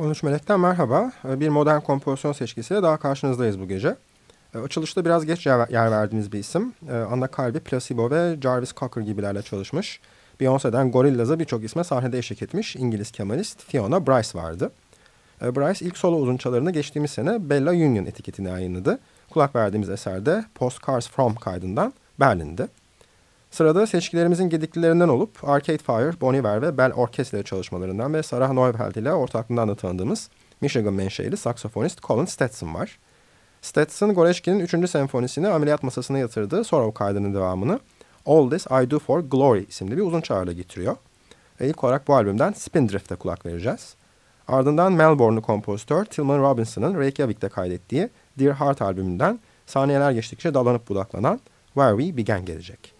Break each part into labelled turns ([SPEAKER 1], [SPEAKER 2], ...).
[SPEAKER 1] 13 Melek'ten merhaba. Ee, bir modern kompozisyon seçkisiyle daha karşınızdayız bu gece. Ee, açılışta biraz geç yer verdiğimiz bir isim. Ee, Anna Calvi, Placebo ve Jarvis Cocker gibilerle çalışmış. Beyoncé'den Gorillaz'a birçok isme sahnede eşlik etmiş İngiliz kemalist Fiona Bryce vardı. Bryce ilk solo uzunçalarını geçtiğimiz sene Bella Union etiketini yayınladı. Kulak verdiğimiz eserde Postcards From kaydından Berlin'de. Sırada seçkilerimizin gediklilerinden olup Arcade Fire, Bon Iver ve Bell Orkestra çalışmalarından ve Sarah Neufeld ile ortaklığından da tanıdığımız Michigan menşeli saksafonist Colin Stetson var. Stetson, Goreşkin'in 3. senfonisini ameliyat masasına yatırdığı Sorrow kaydının devamını All This I Do For Glory isimli bir uzun çağrıyla getiriyor. Ve ilk olarak bu albümden Spindrift'e kulak vereceğiz. Ardından Melbourne'lu kompozitör Tillman Robinson'ın Reykjavik'te kaydettiği Dear Heart albümünden saniyeler geçtikçe dalanıp budaklanan Where We Began gelecek.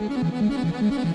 [SPEAKER 2] やった!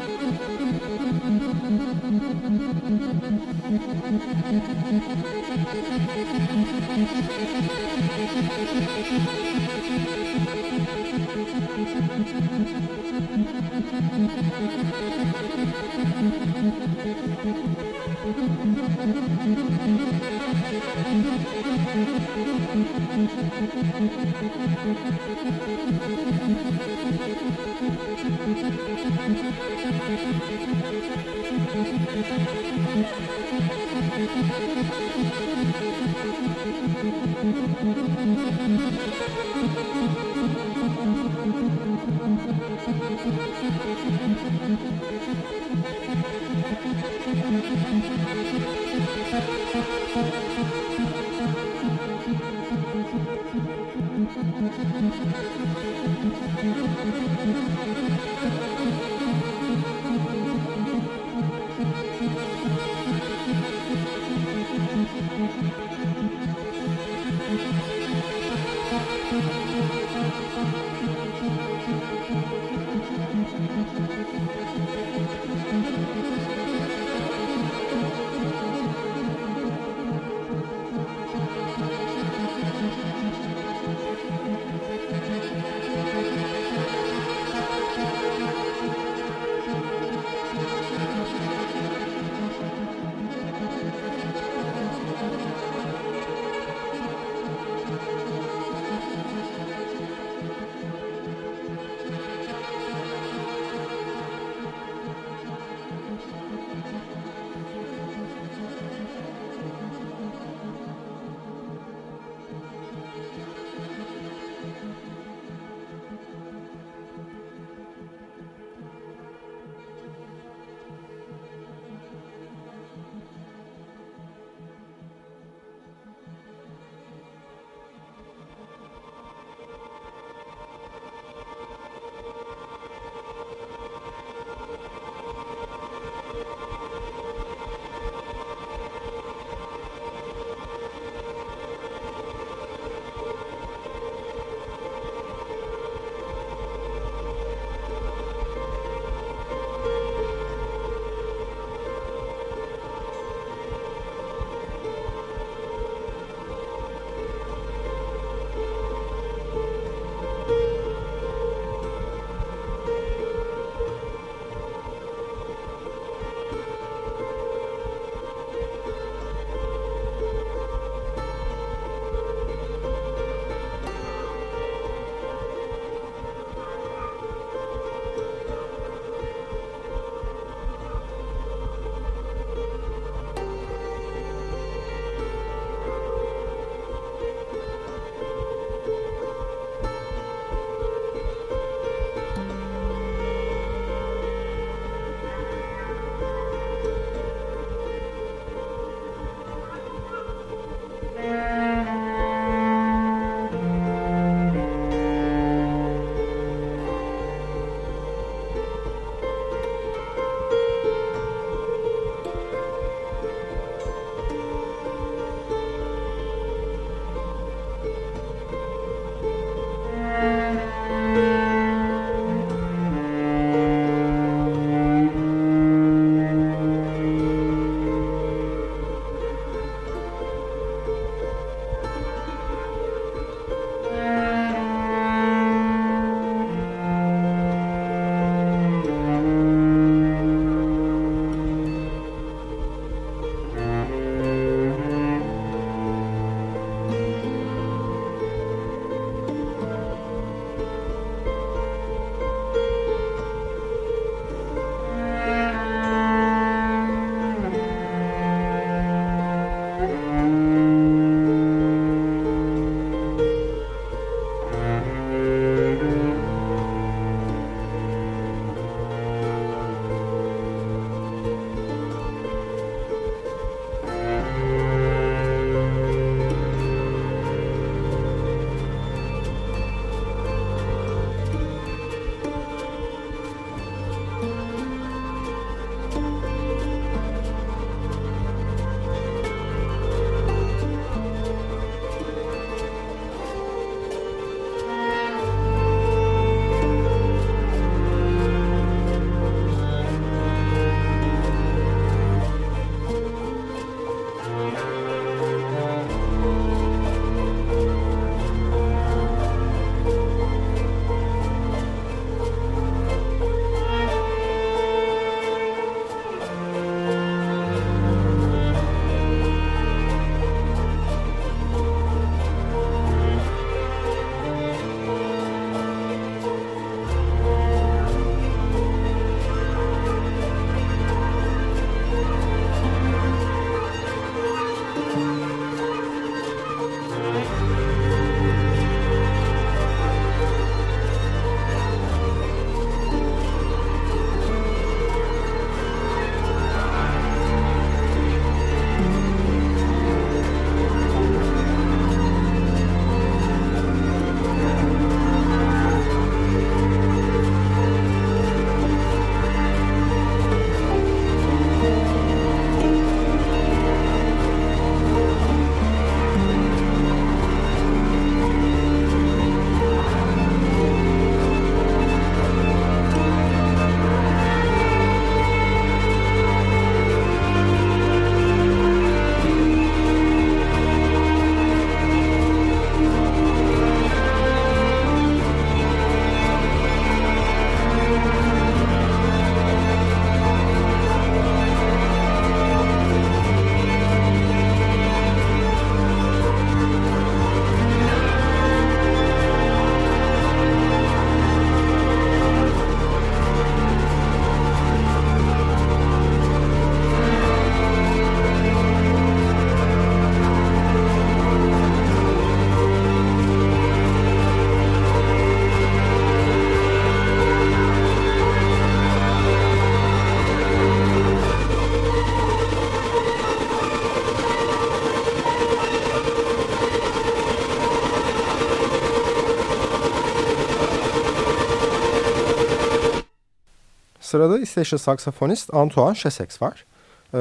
[SPEAKER 1] Sırada İsveçli saksafonist Antoine Chessex var.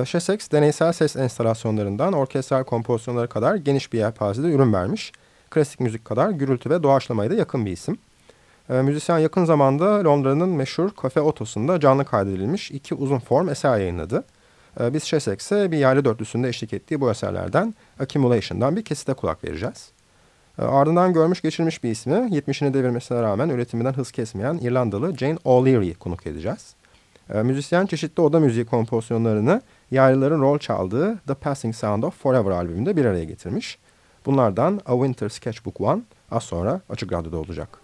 [SPEAKER 1] Chessex deneysel ses enstalasyonlarından orkestral kompozisyonlara kadar geniş bir yelpazede ürün vermiş. Klasik müzik kadar gürültü ve doğaçlamaya da yakın bir isim. Müzisyen yakın zamanda Londra'nın meşhur Cafe Otos'unda canlı kaydedilmiş iki uzun form eser yayınladı. Biz Chessex'e bir yaylı dörtlüsünde eşlik ettiği bu eserlerden Accumulation'dan bir kesite kulak vereceğiz. Ardından görmüş geçirmiş bir ismi 70'ini devirmesine rağmen üretiminden hız kesmeyen İrlandalı Jane O'Leary'i konuk edeceğiz. Müzisyen çeşitli oda müziği kompozisyonlarını yaylıların rol çaldığı The Passing Sound of Forever albümünde bir araya getirmiş. Bunlardan A Winter Sketchbook One az sonra Açık Radyo'da olacak.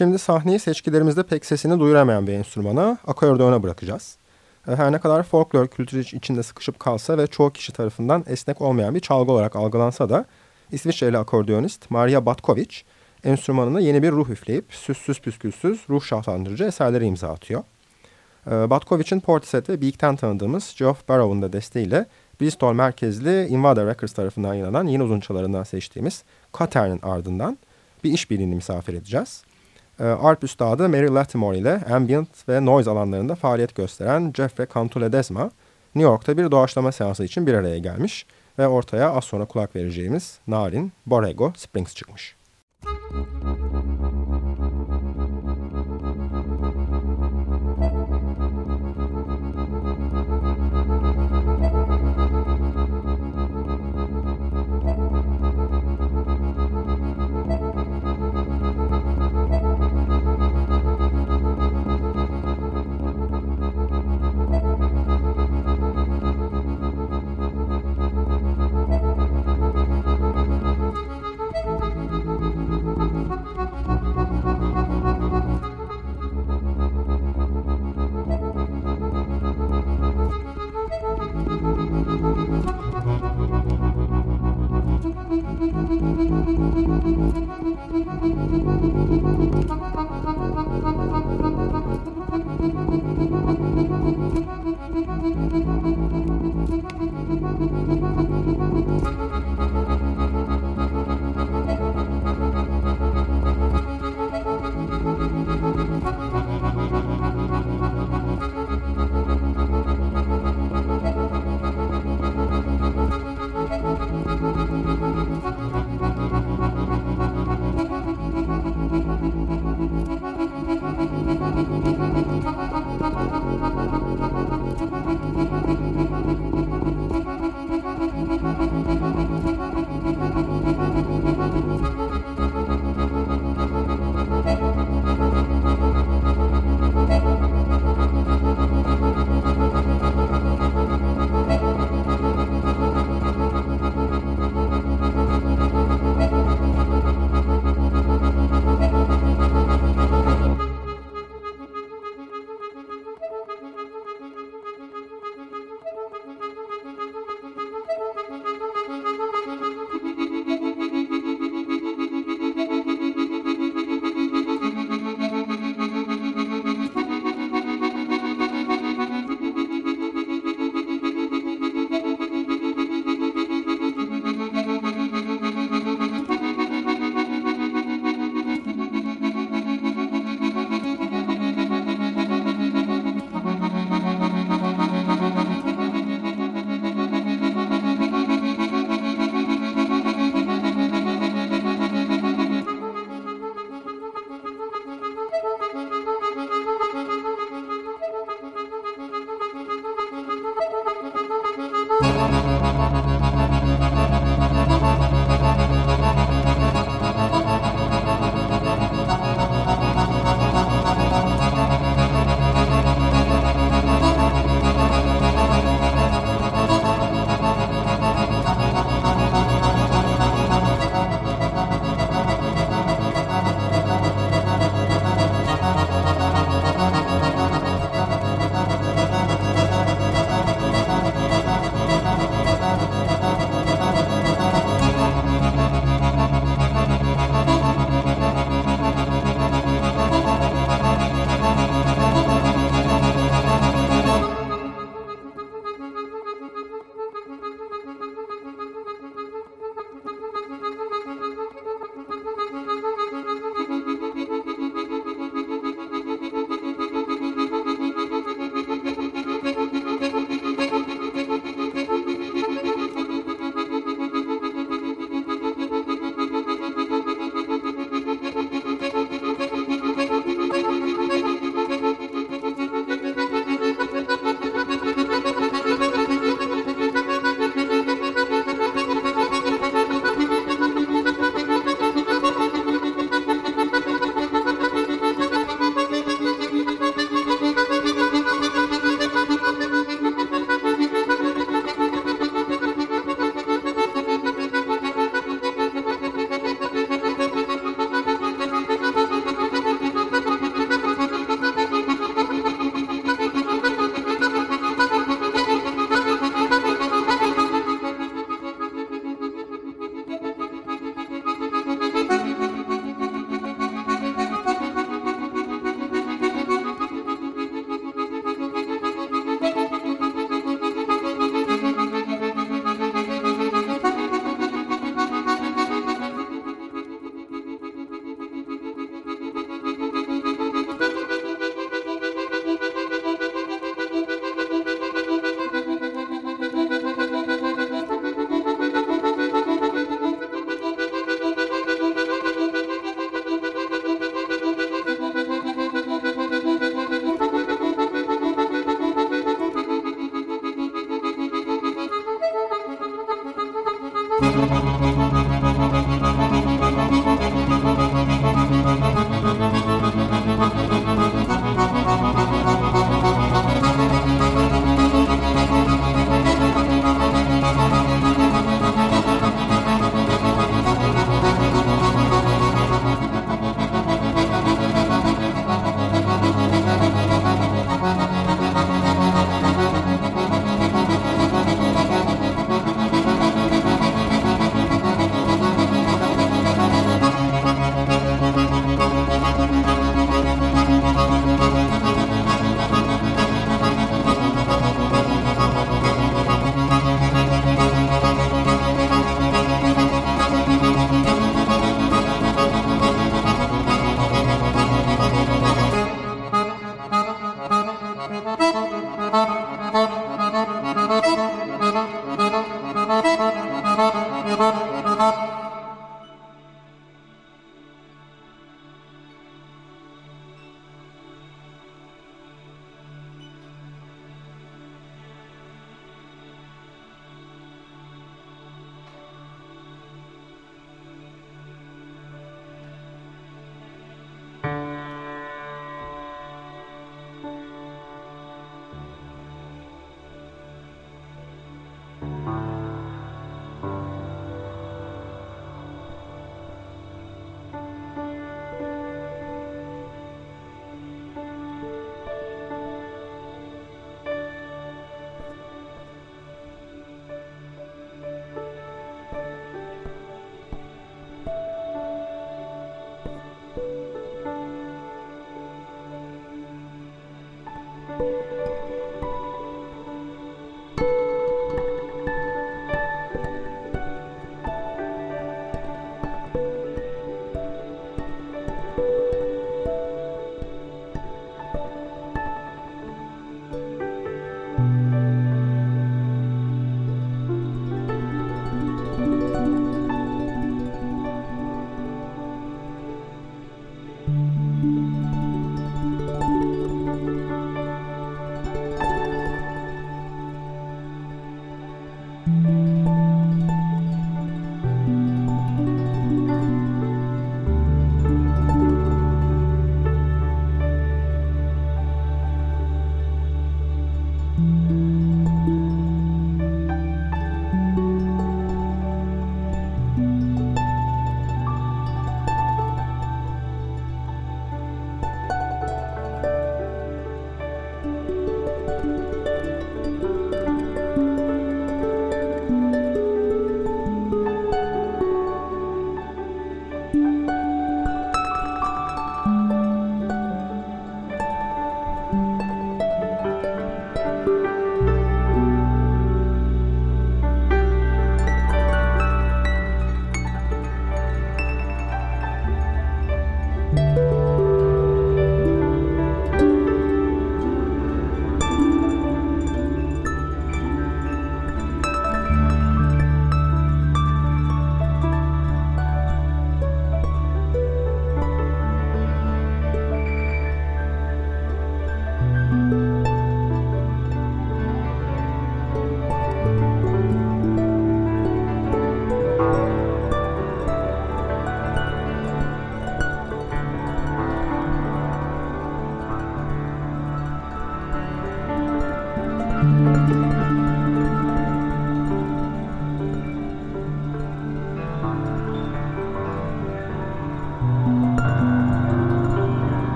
[SPEAKER 1] Şimdi sahneyi seçkilerimizde pek sesini duyuramayan bir enstrümana, akordeona bırakacağız. E, her ne kadar folklor kültürü içinde sıkışıp kalsa ve çoğu kişi tarafından esnek olmayan bir çalgı olarak algılansa da İsviçreli akordeonist Maria Batkovic enstrümanına yeni bir ruh üfleyip süssüz püskülsüz ruh şahlandırıcı eserleri imza atıyor. E, Batkovic'in Portishead ve Beak'ten tanıdığımız Geoff Barrow'un da desteğiyle Bristol merkezli Invada Records tarafından yayınlanan yeni uzunçalarından seçtiğimiz Katern'in ardından bir işbirliğini misafir edeceğiz. E, Arp üstadı Mary Latimore ile ambient ve noise alanlarında faaliyet gösteren Jeffrey Cantuledesma, New York'ta bir doğaçlama seansı için bir araya gelmiş ve ortaya az sonra kulak vereceğimiz narin Borrego Springs çıkmış. Müzik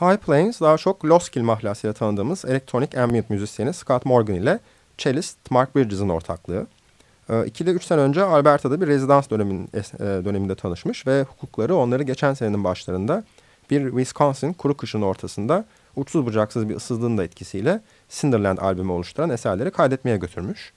[SPEAKER 1] High Plains daha çok Loskill mahlasıyla tanıdığımız elektronik ambient müzisyeni Scott Morgan ile cellist Mark Bridges'in ortaklığı. Ee, ikili 3 sene önce Alberta'da bir rezidans e, döneminde tanışmış ve hukukları onları geçen senenin başlarında bir Wisconsin kuru kışın ortasında uçsuz bucaksız bir ıssızlığın da etkisiyle Cinderland albümü oluşturan eserleri kaydetmeye götürmüş.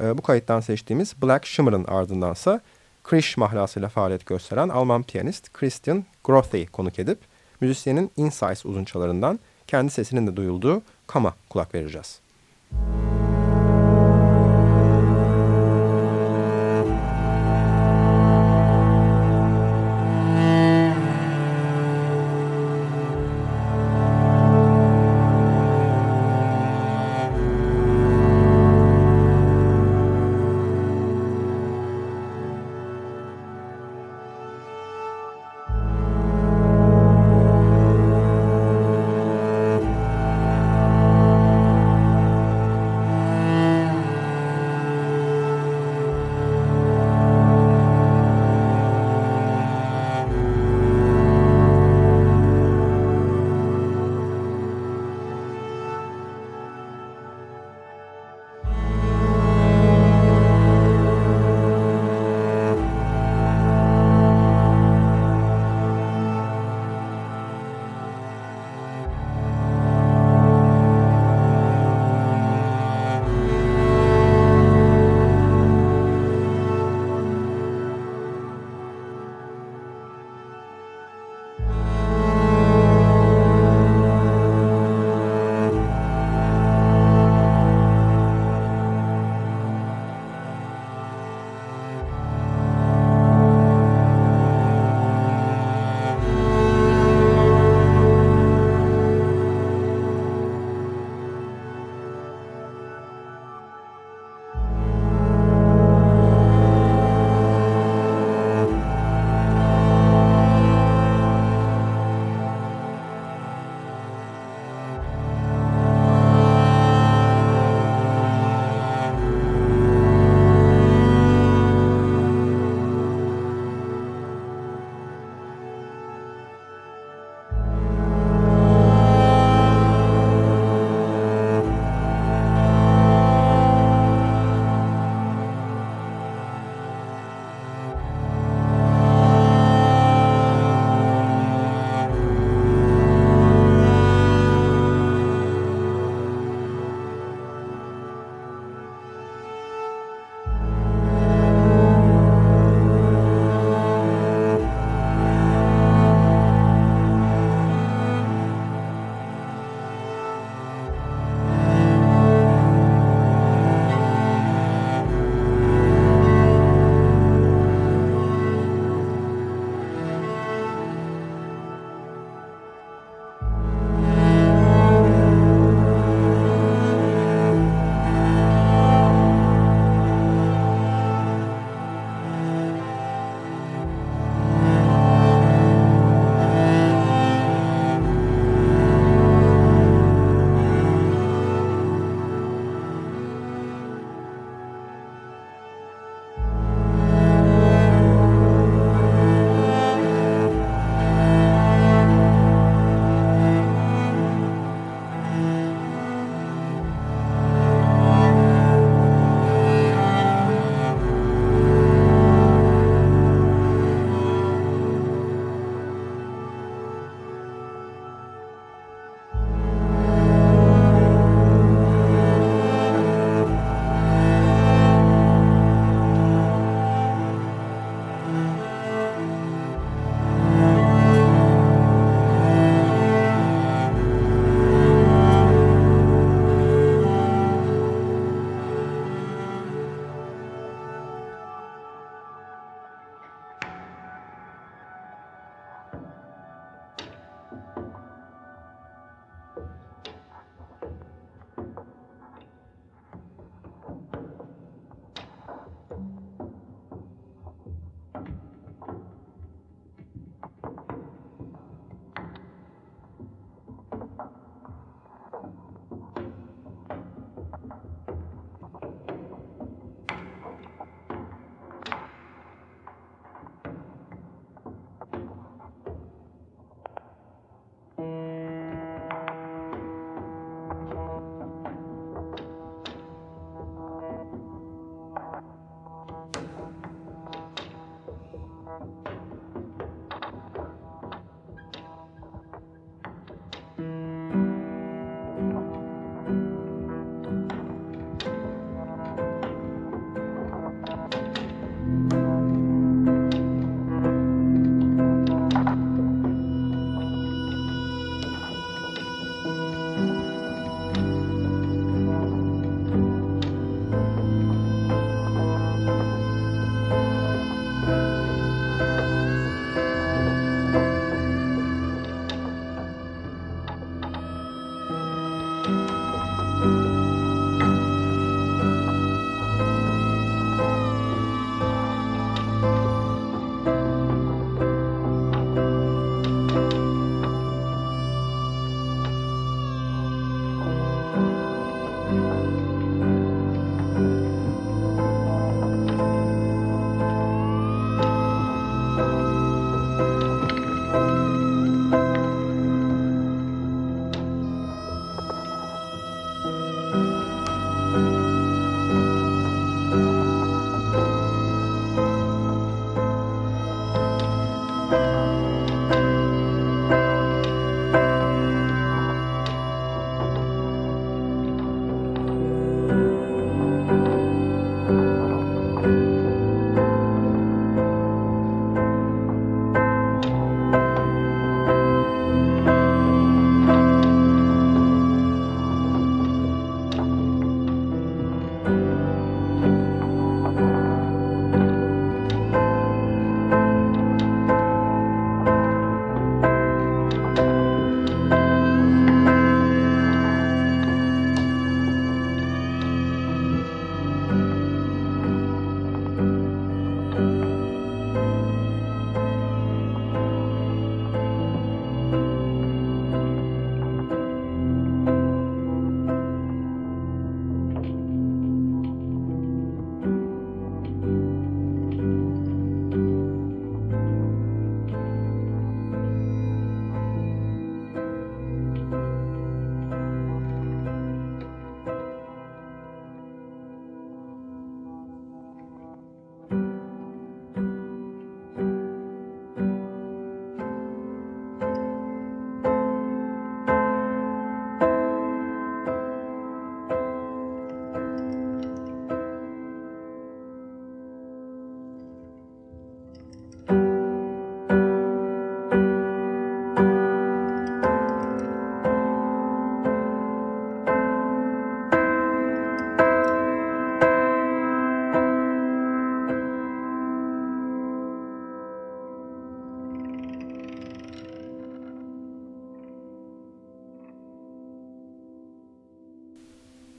[SPEAKER 1] Ee, bu kayıttan seçtiğimiz Black Shimmer'ın ardındansa Krish mahlasıyla faaliyet gösteren Alman piyanist Christian Grothy konuk edip müzisyenin Insights uzunçalarından kendi sesinin de duyulduğu Kama kulak vereceğiz.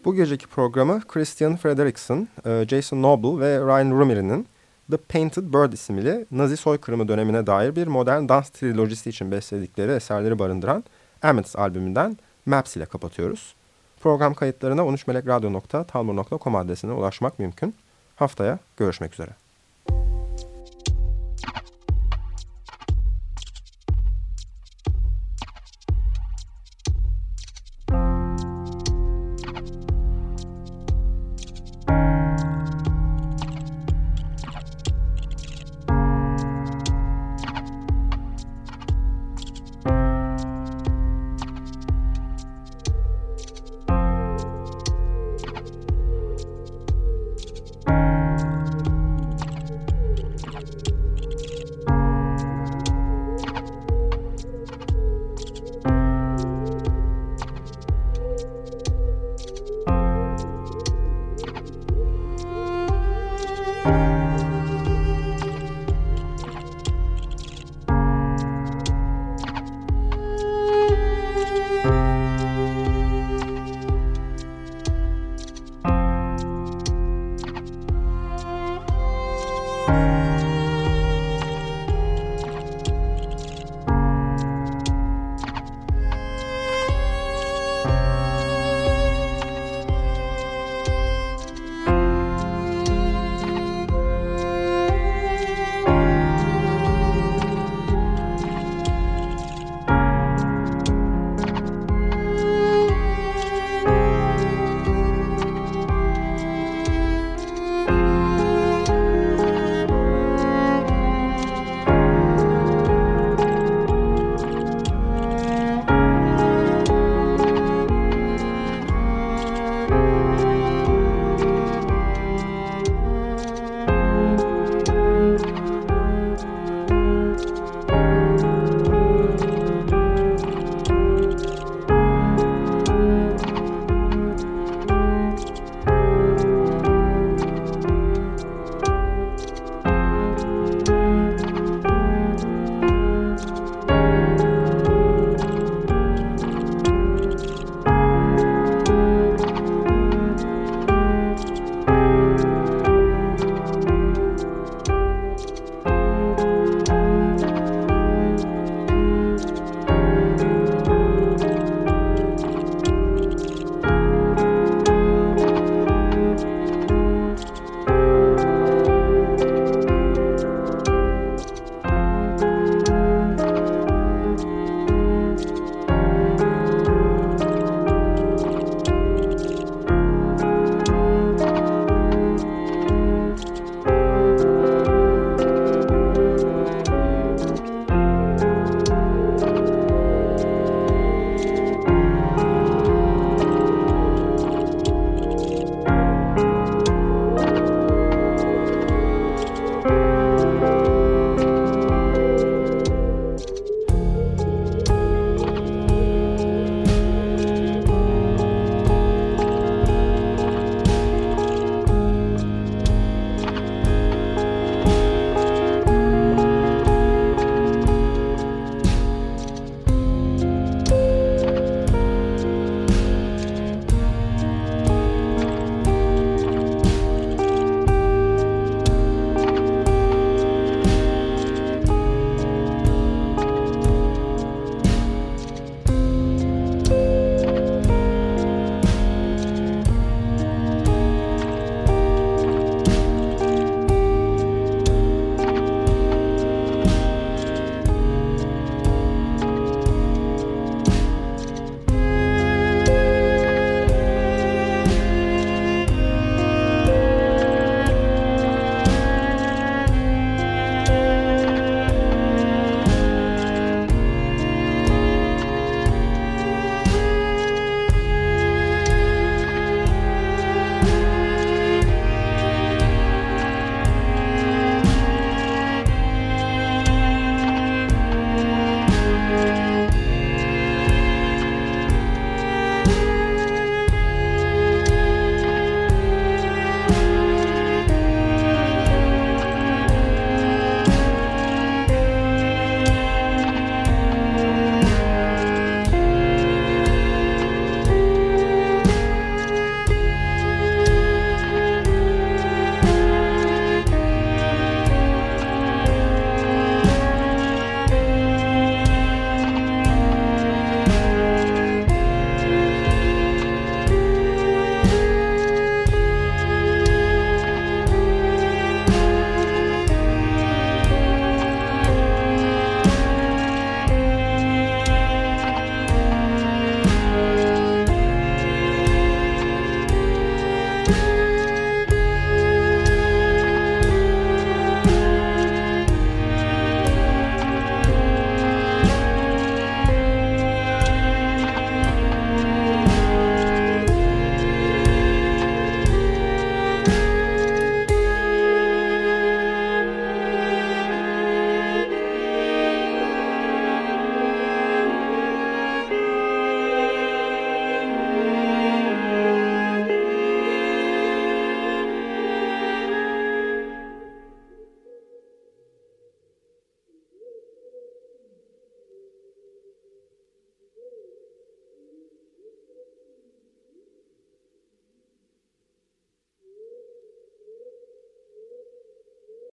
[SPEAKER 1] Bu geceki programı Christian Frederickson, e, Jason Noble ve Ryan Rumiri'nin The Painted Bird isimli Nazi soykırımı dönemine dair bir modern dans trilojisi için besledikleri eserleri barındıran Emmets albümünden Maps ile kapatıyoruz. Program kayıtlarına 13melekradyo.talmur.com adresine ulaşmak mümkün. Haftaya görüşmek üzere.